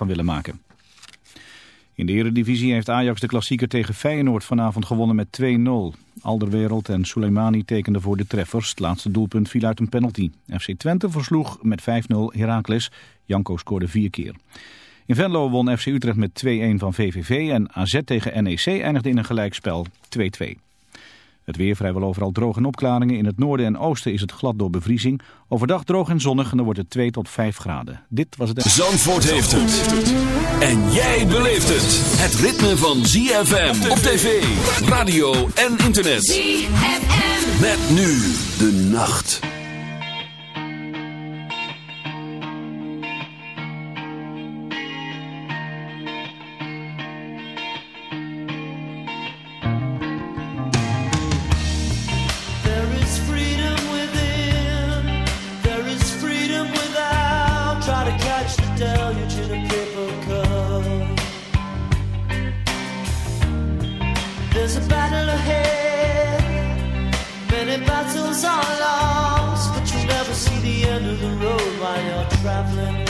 van willen maken. In de eredivisie heeft Ajax de klassieker tegen Feyenoord vanavond gewonnen met 2-0. Alderwereld en Soleimani tekenden voor de treffers. Het laatste doelpunt viel uit een penalty. FC Twente versloeg met 5-0 Heracles. Janko scoorde vier keer. In Venlo won FC Utrecht met 2-1 van VVV en AZ tegen NEC eindigde in een gelijkspel 2-2. Het weer vrijwel overal droog en opklaringen. In het noorden en oosten is het glad door bevriezing. Overdag droog en zonnig en dan wordt het 2 tot 5 graden. Dit was het... Zandvoort heeft het. En jij beleeft het. Het ritme van ZFM op tv, radio en internet. ZFM. Met nu de nacht. traveling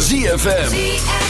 ZFM.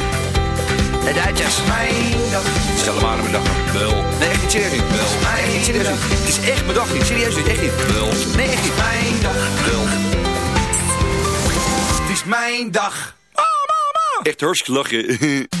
De Duitsers. Mijn dag. Stel hem aan mijn dag. Wel. Nee, echt niet serieus niet. Wel. Nee, echt niet serieus niet. Het is echt mijn dag niet. Serieus niet. Echt niet. Wel. Nee, echt niet. Mijn dag. Wel. Het is mijn dag. Echt hartstikke lachen.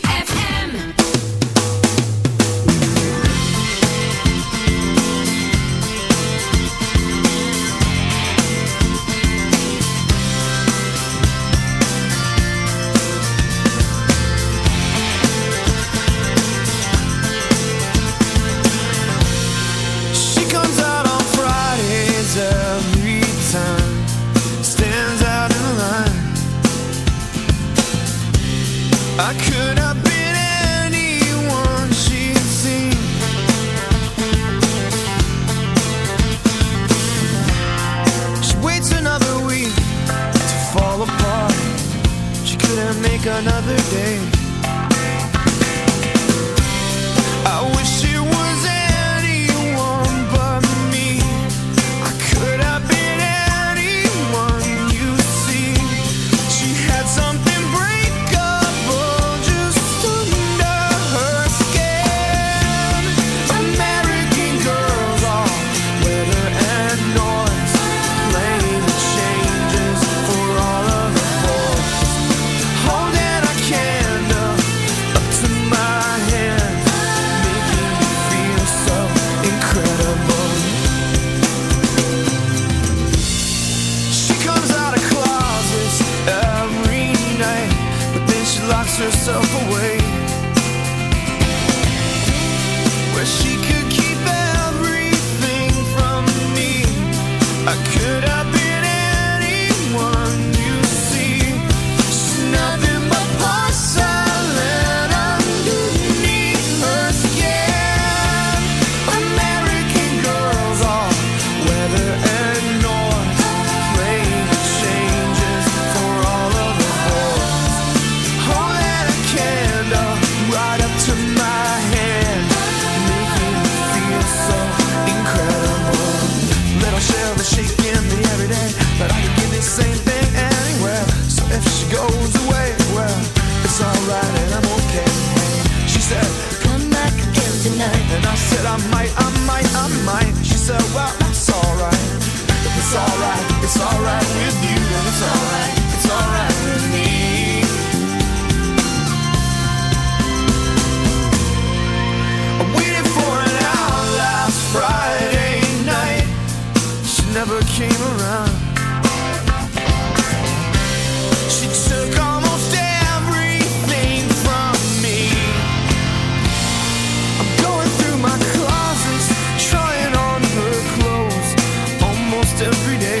every day.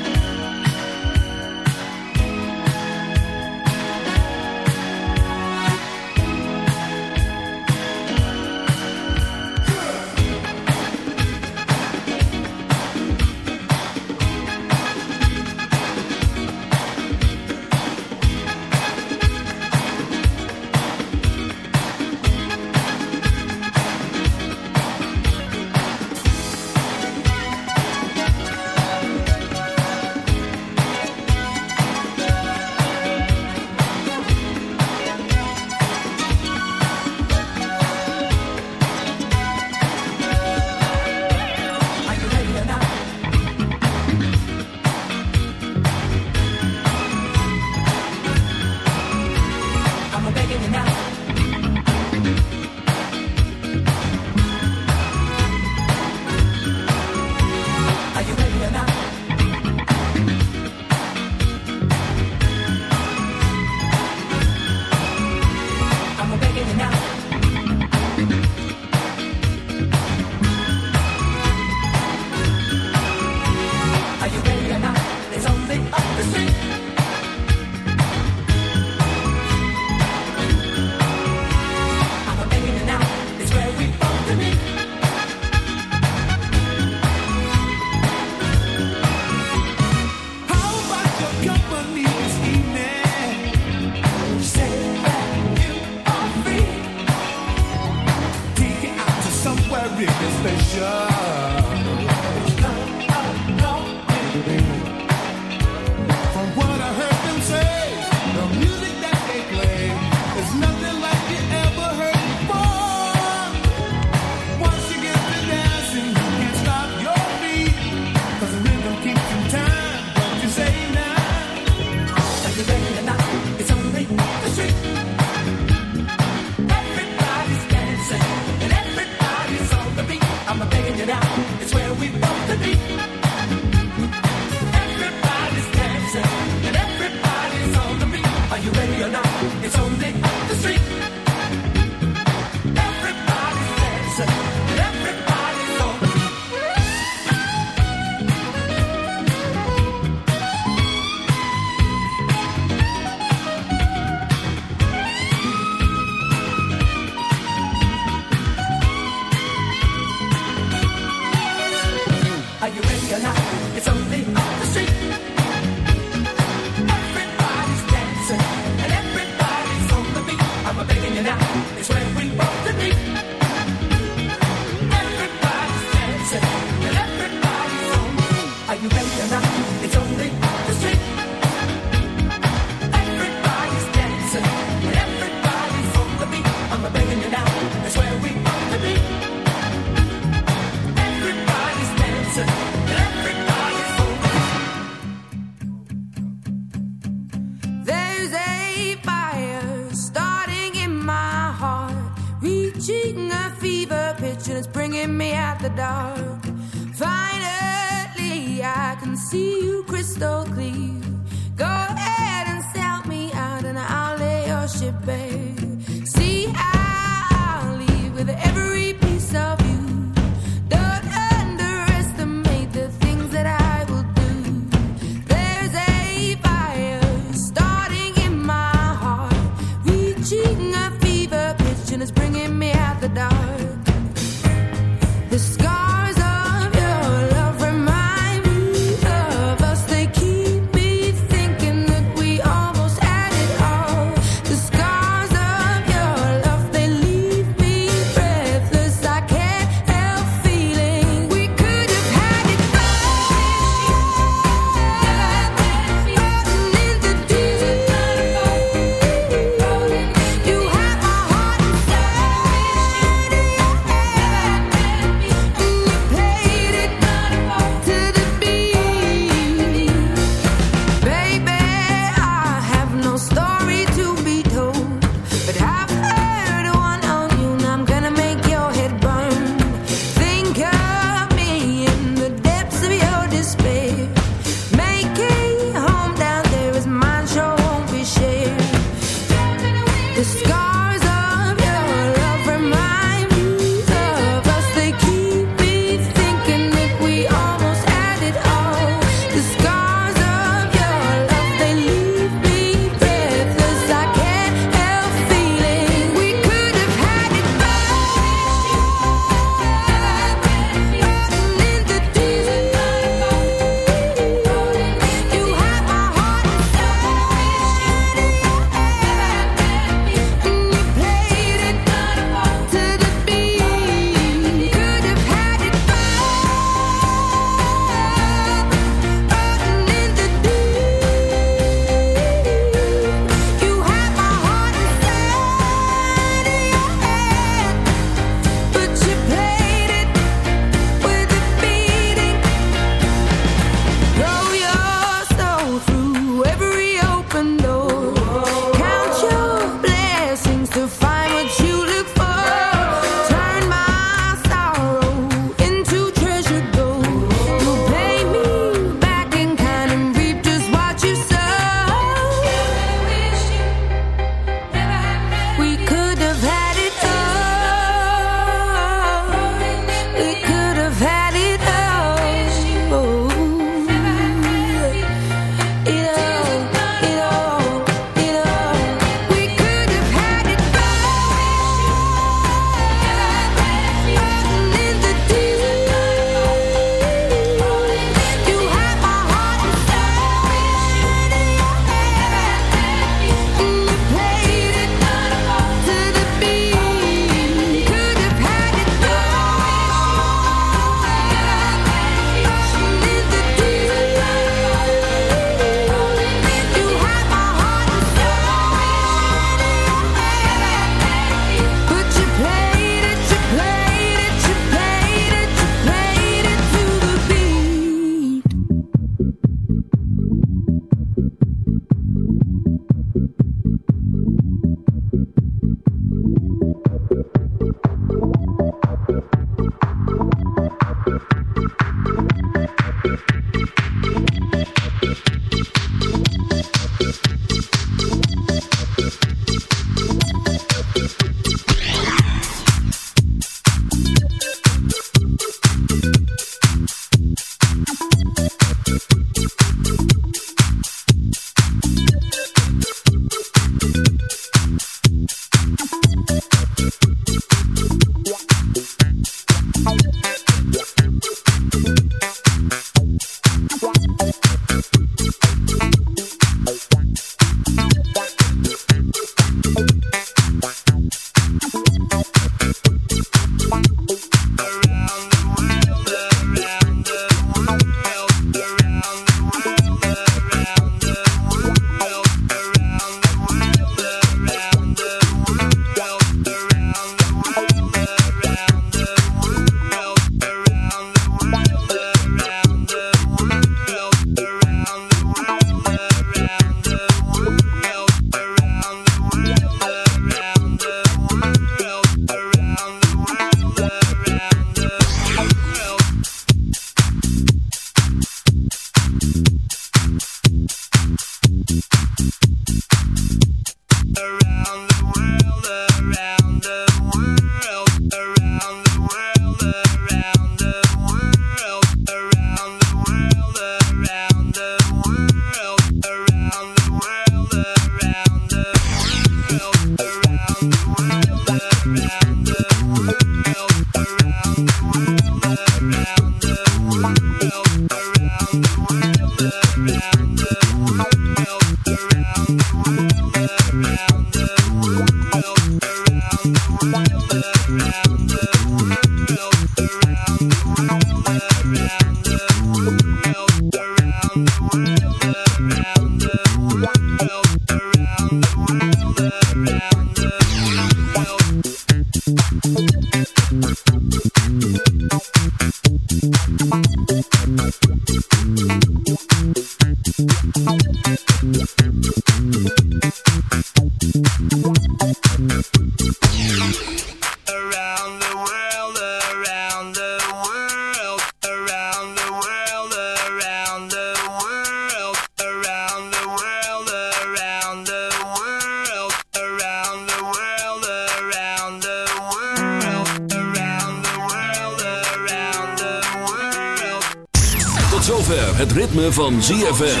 Zover het ritme van ZFM.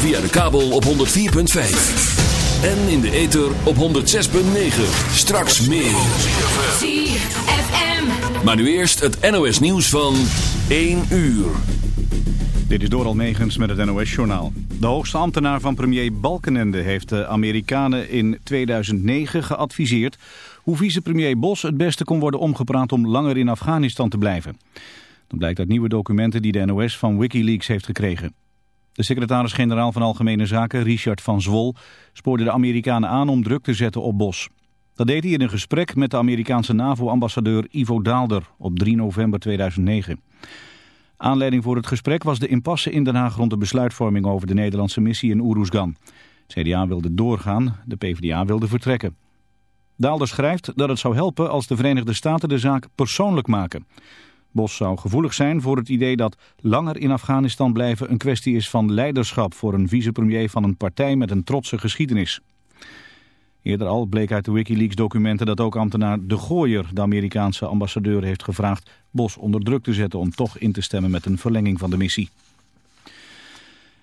Via de kabel op 104.5. En in de ether op 106.9. Straks meer. ZFM. Maar nu eerst het NOS nieuws van 1 uur. Dit is Doral Megens met het NOS-journaal. De hoogste ambtenaar van premier Balkenende heeft de Amerikanen in 2009 geadviseerd... hoe vicepremier Bos het beste kon worden omgepraat om langer in Afghanistan te blijven. Dat blijkt uit nieuwe documenten die de NOS van Wikileaks heeft gekregen. De secretaris-generaal van Algemene Zaken, Richard van Zwol, spoorde de Amerikanen aan om druk te zetten op Bos. Dat deed hij in een gesprek met de Amerikaanse NAVO-ambassadeur Ivo Daalder op 3 november 2009. Aanleiding voor het gesprek was de impasse in Den Haag rond de besluitvorming over de Nederlandse missie in Oeroesgan. CDA wilde doorgaan, de PvdA wilde vertrekken. Daalder schrijft dat het zou helpen als de Verenigde Staten de zaak persoonlijk maken. Bos zou gevoelig zijn voor het idee dat langer in Afghanistan blijven een kwestie is van leiderschap voor een vicepremier van een partij met een trotse geschiedenis. Eerder al bleek uit de Wikileaks-documenten dat ook ambtenaar De Gooier, de Amerikaanse ambassadeur, heeft gevraagd Bos onder druk te zetten om toch in te stemmen met een verlenging van de missie.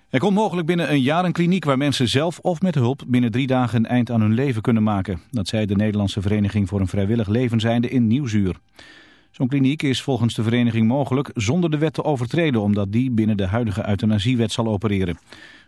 Er komt mogelijk binnen een jaar een kliniek waar mensen zelf of met hulp binnen drie dagen een eind aan hun leven kunnen maken. Dat zei de Nederlandse Vereniging voor een Vrijwillig Leven zijnde in Nieuwsuur. Zo'n kliniek is volgens de vereniging mogelijk zonder de wet te overtreden omdat die binnen de huidige euthanasiewet zal opereren.